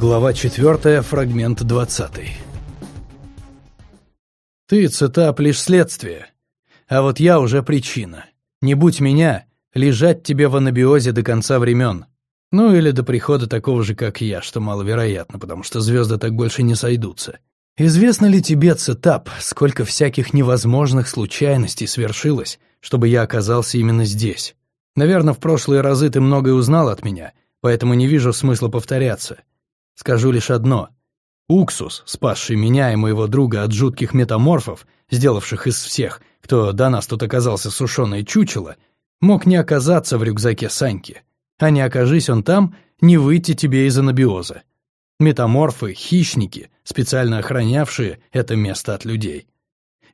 Глава 4, фрагмент 20. Ты, цитап, лишь следствие. А вот я уже причина. Не будь меня, лежать тебе в анабиозе до конца времен. Ну или до прихода такого же, как я, что маловероятно, потому что звезды так больше не сойдутся. Известно ли тебе, цитап, сколько всяких невозможных случайностей свершилось, чтобы я оказался именно здесь? Наверное, в прошлые разы ты многое узнал от меня, поэтому не вижу смысла повторяться. Скажу лишь одно. Уксус, спасший меня и моего друга от жутких метаморфов, сделавших из всех, кто до нас тут оказался сушеное чучело, мог не оказаться в рюкзаке Саньки. А не окажись он там, не выйти тебе из анабиоза. Метаморфы — хищники, специально охранявшие это место от людей.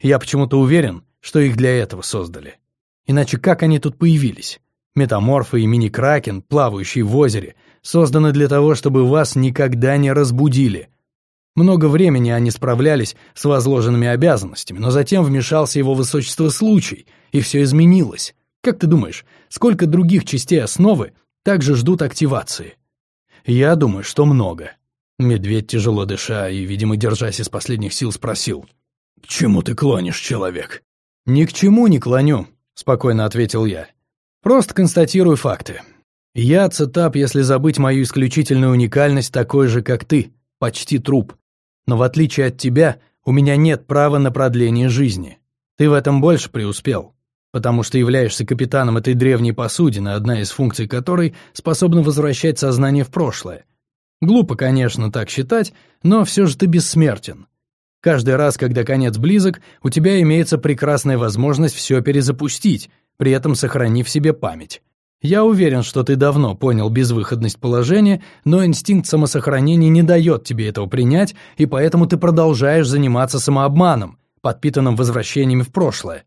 Я почему-то уверен, что их для этого создали. Иначе как они тут появились? Метаморфы и мини-кракен, плавающие в озере, созданы для того, чтобы вас никогда не разбудили. Много времени они справлялись с возложенными обязанностями, но затем вмешался его высочество случай, и все изменилось. Как ты думаешь, сколько других частей основы также ждут активации? Я думаю, что много. Медведь, тяжело дыша и, видимо, держась из последних сил, спросил. «К чему ты клонишь, человек?» «Ни к чему не клоню», — спокойно ответил я. «Просто констатирую факты. Я, цитап, если забыть мою исключительную уникальность, такой же, как ты, почти труп. Но в отличие от тебя, у меня нет права на продление жизни. Ты в этом больше преуспел, потому что являешься капитаном этой древней посудины, одна из функций которой способна возвращать сознание в прошлое. Глупо, конечно, так считать, но все же ты бессмертен. Каждый раз, когда конец близок, у тебя имеется прекрасная возможность все перезапустить, при этом сохранив себе память. Я уверен, что ты давно понял безвыходность положения, но инстинкт самосохранения не дает тебе этого принять, и поэтому ты продолжаешь заниматься самообманом, подпитанным возвращениями в прошлое.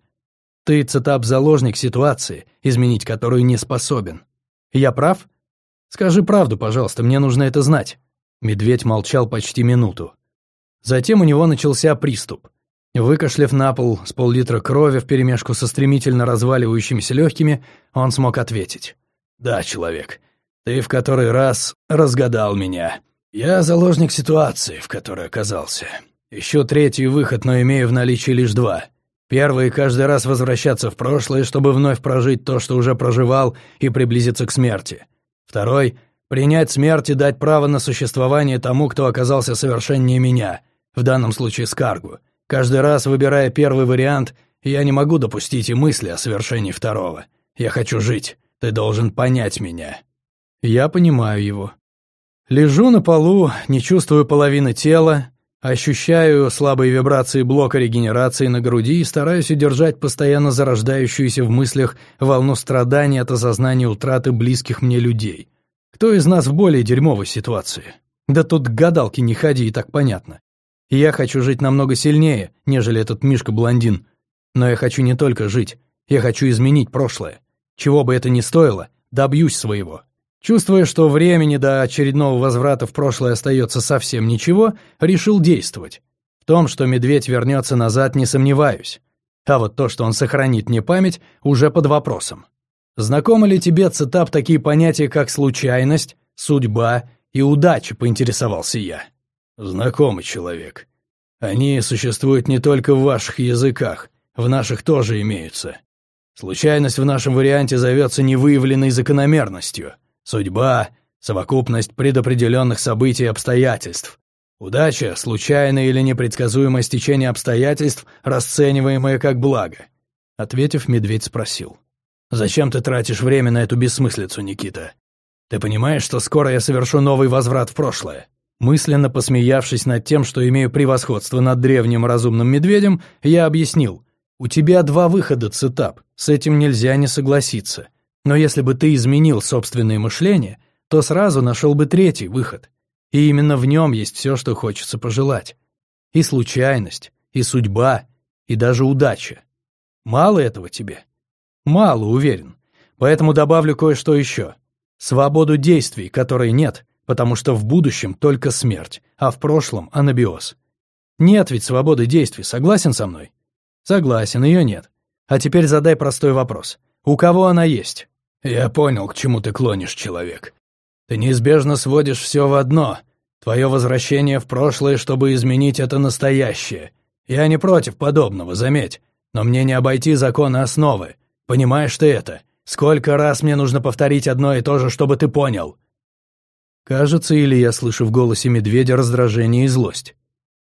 Ты, цитап, заложник ситуации, изменить которую не способен. Я прав? Скажи правду, пожалуйста, мне нужно это знать». Медведь молчал почти минуту. Затем у него начался приступ. Выкашляв на пол с пол-литра крови вперемешку со стремительно разваливающимися легкими, он смог ответить. «Да, человек, ты в который раз разгадал меня. Я заложник ситуации, в которой оказался. Ищу третий выход, но имею в наличии лишь два. Первый — каждый раз возвращаться в прошлое, чтобы вновь прожить то, что уже проживал, и приблизиться к смерти. Второй — принять смерть и дать право на существование тому, кто оказался совершеннее меня, в данном случае Скаргу. Каждый раз, выбирая первый вариант, я не могу допустить и мысли о совершении второго. Я хочу жить. Ты должен понять меня. Я понимаю его. Лежу на полу, не чувствую половины тела, ощущаю слабые вибрации блока регенерации на груди и стараюсь удержать постоянно зарождающуюся в мыслях волну страданий от осознания утраты близких мне людей. Кто из нас в более дерьмовой ситуации? Да тут к гадалке не ходи, и так понятно. Я хочу жить намного сильнее, нежели этот Мишка-блондин. Но я хочу не только жить, я хочу изменить прошлое. Чего бы это ни стоило, добьюсь своего. Чувствуя, что времени до очередного возврата в прошлое остается совсем ничего, решил действовать. В том, что медведь вернется назад, не сомневаюсь. А вот то, что он сохранит мне память, уже под вопросом. Знакомы ли тебе, цитап, такие понятия, как случайность, судьба и удача, поинтересовался я. Знакомый человек. Они существуют не только в ваших языках, в наших тоже имеются. Случайность в нашем варианте зовется невыявленной закономерностью – Судьба — совокупность предопределенных событий и обстоятельств. Удача — случайное или непредсказуемое стечение обстоятельств, расцениваемое как благо. Ответив, медведь спросил. «Зачем ты тратишь время на эту бессмыслицу, Никита? Ты понимаешь, что скоро я совершу новый возврат в прошлое?» Мысленно посмеявшись над тем, что имею превосходство над древним разумным медведем, я объяснил. «У тебя два выхода, цитап, с этим нельзя не согласиться. Но если бы ты изменил собственное мышление, то сразу нашел бы третий выход. И именно в нем есть все, что хочется пожелать. И случайность, и судьба, и даже удача. Мало этого тебе? Мало, уверен. Поэтому добавлю кое-что еще. Свободу действий, которой нет, потому что в будущем только смерть, а в прошлом анабиоз. Нет ведь свободы действий, согласен со мной? Согласен, ее нет. А теперь задай простой вопрос. У кого она есть? Я понял, к чему ты клонишь, человек. Ты неизбежно сводишь все в одно. Твое возвращение в прошлое, чтобы изменить это настоящее. Я не против подобного, заметь. Но мне не обойти законы основы. Понимаешь ты это? Сколько раз мне нужно повторить одно и то же, чтобы ты понял?» Кажется, или я слышу в голосе медведя раздражение и злость.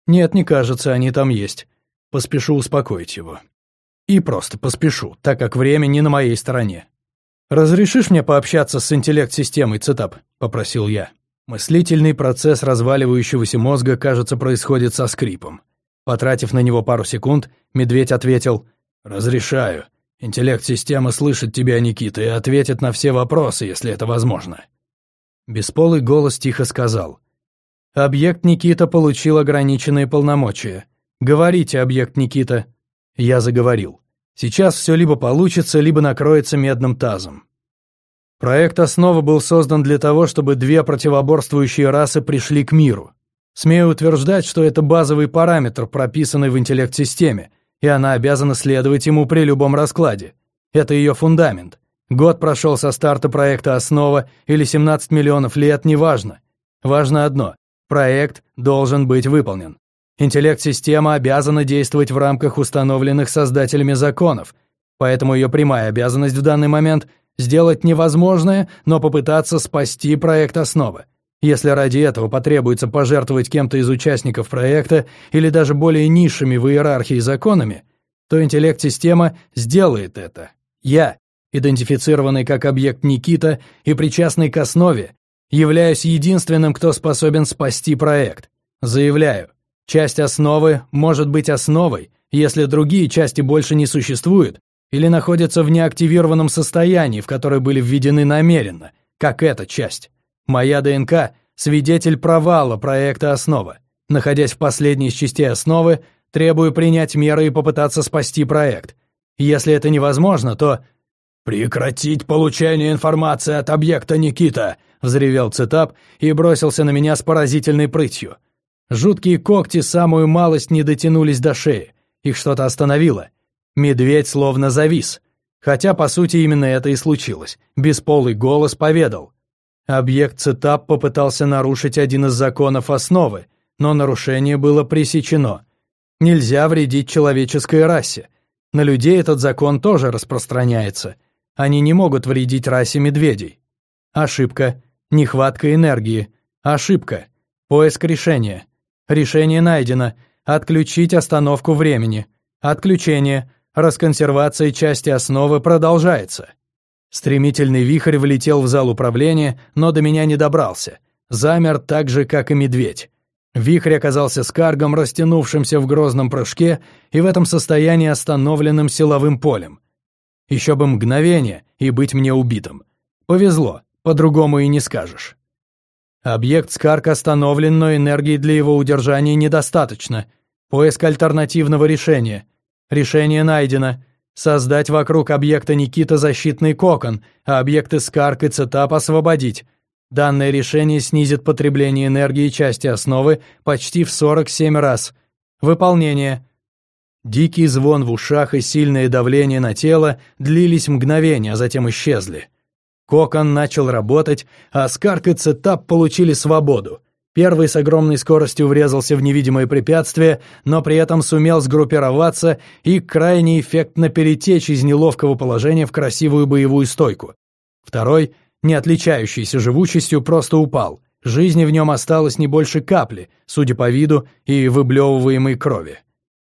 Нет, не кажется, они там есть. Поспешу успокоить его. И просто поспешу, так как время не на моей стороне. «Разрешишь мне пообщаться с интеллект-системой, Цитап?» – попросил я. Мыслительный процесс разваливающегося мозга, кажется, происходит со скрипом. Потратив на него пару секунд, медведь ответил «Разрешаю. Интеллект-система слышит тебя, Никита, и ответит на все вопросы, если это возможно». Бесполый голос тихо сказал «Объект Никита получил ограниченные полномочия. Говорите, объект Никита». Я заговорил. Сейчас все либо получится, либо накроется медным тазом. Проект «Основа» был создан для того, чтобы две противоборствующие расы пришли к миру. Смею утверждать, что это базовый параметр, прописанный в интеллект-системе, и она обязана следовать ему при любом раскладе. Это ее фундамент. Год прошел со старта проекта «Основа» или 17 миллионов лет, неважно. Важно одно – проект должен быть выполнен. Интеллект-система обязана действовать в рамках установленных создателями законов, поэтому ее прямая обязанность в данный момент – сделать невозможное, но попытаться спасти проект «Основа». Если ради этого потребуется пожертвовать кем-то из участников проекта или даже более низшими в иерархии законами, то интеллект-система сделает это. Я, идентифицированный как объект Никита и причастный к основе, являюсь единственным, кто способен спасти проект. Заявляю, Часть основы может быть основой, если другие части больше не существуют или находятся в неактивированном состоянии, в которое были введены намеренно, как эта часть. Моя ДНК – свидетель провала проекта «Основа». Находясь в последней из частей основы, требую принять меры и попытаться спасти проект. Если это невозможно, то... «Прекратить получение информации от объекта Никита!» – взревел Цитап и бросился на меня с поразительной прытью – Жуткие когти самую малость не дотянулись до шеи. Их что-то остановило. Медведь словно завис. Хотя, по сути, именно это и случилось. Бесполый голос поведал. Объект Цитап попытался нарушить один из законов основы, но нарушение было пресечено. Нельзя вредить человеческой расе. На людей этот закон тоже распространяется. Они не могут вредить расе медведей. Ошибка. Нехватка энергии. Ошибка. Поиск решения. Решение найдено. Отключить остановку времени. Отключение. Расконсервация части основы продолжается. Стремительный вихрь влетел в зал управления, но до меня не добрался. Замер так же, как и медведь. Вихрь оказался скаргом, растянувшимся в грозном прыжке и в этом состоянии остановленным силовым полем. Еще бы мгновение, и быть мне убитым. Повезло, по-другому и не скажешь. Объект Скарк остановлен, но энергии для его удержания недостаточно. Поиск альтернативного решения. Решение найдено. Создать вокруг объекта Никита защитный кокон, а объекты Скарк и Цитап освободить. Данное решение снизит потребление энергии части основы почти в 47 раз. Выполнение. Дикий звон в ушах и сильное давление на тело длились мгновения, а затем исчезли. Кокон начал работать, а Скарк и Цетап получили свободу. Первый с огромной скоростью врезался в невидимое препятствие, но при этом сумел сгруппироваться и крайне эффектно перетечь из неловкого положения в красивую боевую стойку. Второй, не отличающийся живучестью, просто упал. Жизни в нем осталось не больше капли, судя по виду и выблевываемой крови.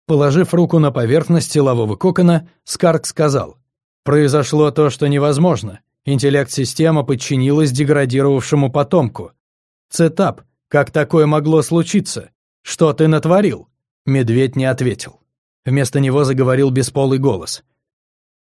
Положив руку на поверхность силового кокона, Скарк сказал, «Произошло то, что невозможно. Интеллект-система подчинилась деградировавшему потомку. Цетап, как такое могло случиться? Что ты натворил? Медведь не ответил. Вместо него заговорил бесполый голос.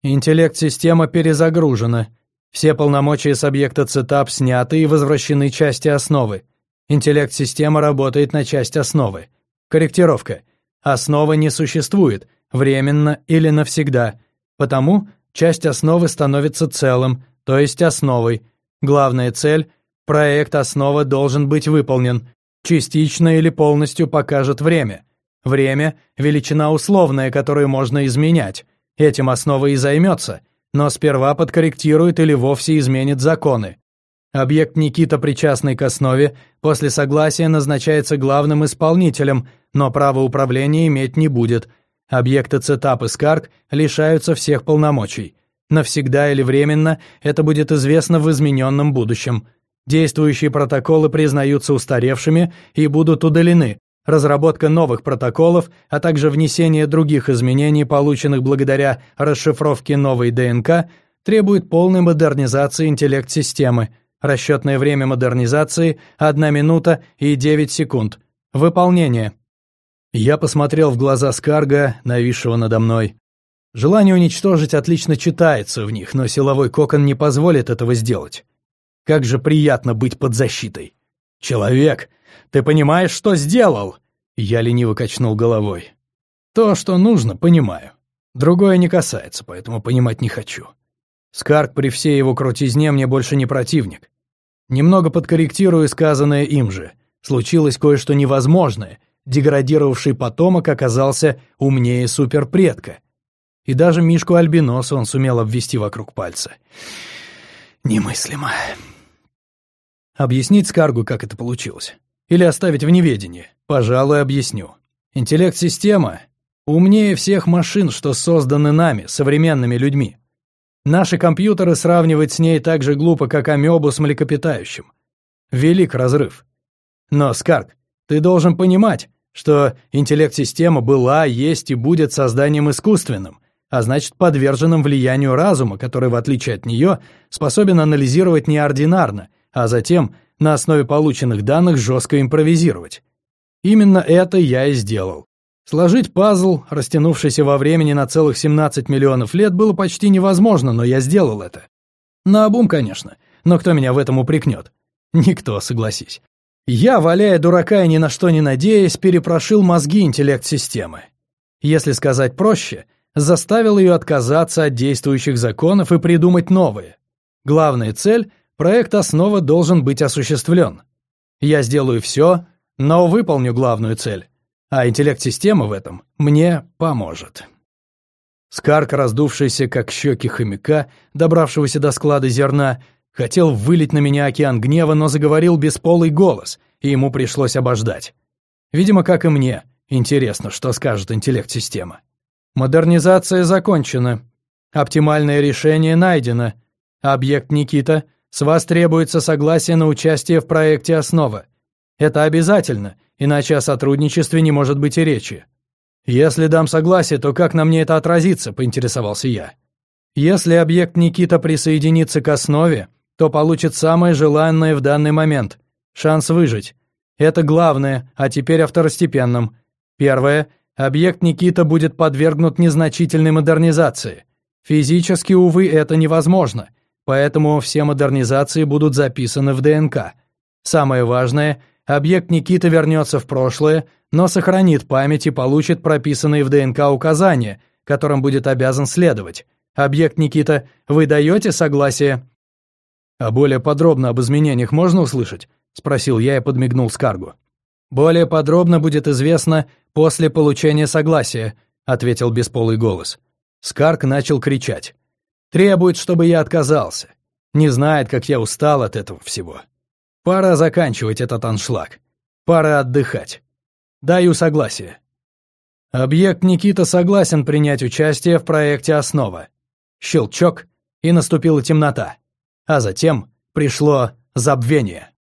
Интеллект-система перезагружена. Все полномочия с объекта Цетап сняты и возвращены части основы. Интеллект-система работает на часть основы. Корректировка. Основа не существует, временно или навсегда. Потому часть основы становится целым, то есть основой. Главная цель – проект основы должен быть выполнен. Частично или полностью покажет время. Время – величина условная, которую можно изменять. Этим основа и займется, но сперва подкорректирует или вовсе изменит законы. Объект Никита, причастный к основе, после согласия назначается главным исполнителем, но право управления иметь не будет. Объекты ЦЕТАП и СКАРК лишаются всех полномочий. Навсегда или временно это будет известно в измененном будущем. Действующие протоколы признаются устаревшими и будут удалены. Разработка новых протоколов, а также внесение других изменений, полученных благодаря расшифровке новой ДНК, требует полной модернизации интеллект-системы. Расчетное время модернизации – 1 минута и 9 секунд. Выполнение. Я посмотрел в глаза Скарга, нависшего надо мной. Желание уничтожить отлично читается в них, но силовой кокон не позволит этого сделать. Как же приятно быть под защитой. «Человек, ты понимаешь, что сделал?» Я лениво качнул головой. «То, что нужно, понимаю. Другое не касается, поэтому понимать не хочу. Скарк при всей его крутизне мне больше не противник. Немного подкорректирую сказанное им же. Случилось кое-что невозможное. Деградировавший потомок оказался умнее суперпредка. И даже Мишку Альбиноса он сумел обвести вокруг пальца. Немыслимо. Объяснить Скаргу, как это получилось? Или оставить в неведении? Пожалуй, объясню. Интеллект-система умнее всех машин, что созданы нами, современными людьми. Наши компьютеры сравнивать с ней так же глупо, как амебу с млекопитающим. Велик разрыв. Но, Скарк, ты должен понимать, что интеллект-система была, есть и будет созданием искусственным, а значит подверженным влиянию разума, который, в отличие от нее, способен анализировать неординарно, а затем на основе полученных данных жестко импровизировать. Именно это я и сделал. Сложить пазл, растянувшийся во времени на целых 17 миллионов лет, было почти невозможно, но я сделал это. Наобум, конечно, но кто меня в этом упрекнет? Никто, согласись. Я, валяя дурака и ни на что не надеясь, перепрошил мозги интеллект-системы. Если сказать проще, заставил ее отказаться от действующих законов и придумать новые. Главная цель – проект «Основа» должен быть осуществлен. Я сделаю все, но выполню главную цель а интеллект-система в этом мне поможет. Скарк, раздувшийся, как щеки хомяка, добравшегося до склада зерна, хотел вылить на меня океан гнева, но заговорил бесполый голос, и ему пришлось обождать. Видимо, как и мне, интересно, что скажет интеллект-система. Модернизация закончена. Оптимальное решение найдено. Объект Никита, с вас требуется согласие на участие в проекте «Основа». Это обязательно — иначе о сотрудничестве не может быть и речи. Если дам согласие, то как на мне это отразится, поинтересовался я. Если объект Никита присоединится к основе, то получит самое желанное в данный момент – шанс выжить. Это главное, а теперь о второстепенном. Первое – объект Никита будет подвергнут незначительной модернизации. Физически, увы, это невозможно, поэтому все модернизации будут записаны в ДНК. Самое важное – Объект Никита вернется в прошлое, но сохранит память и получит прописанные в ДНК указания, которым будет обязан следовать. Объект Никита, вы даете согласие? А более подробно об изменениях можно услышать? Спросил я и подмигнул Скаргу. Более подробно будет известно после получения согласия, ответил бесполый голос. Скарк начал кричать. Требует, чтобы я отказался. Не знает, как я устал от этого всего. Пора заканчивать этот аншлаг. Пора отдыхать. Даю согласие. Объект Никита согласен принять участие в проекте «Основа». Щелчок, и наступила темнота. А затем пришло забвение.